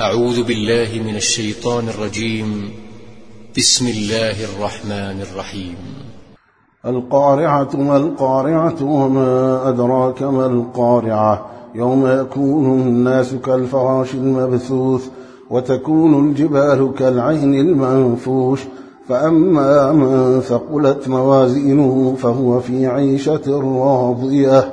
أعوذ بالله من الشيطان الرجيم. بسم الله الرحمن الرحيم. القارعة ما القارعة وما أدراك ما القارعة؟ يوم يكون الناس كالفراش المبثوث وتكون الجبال كالعين المنفوش. فأما من ثقلت موازينه فهو في عيشة راضية.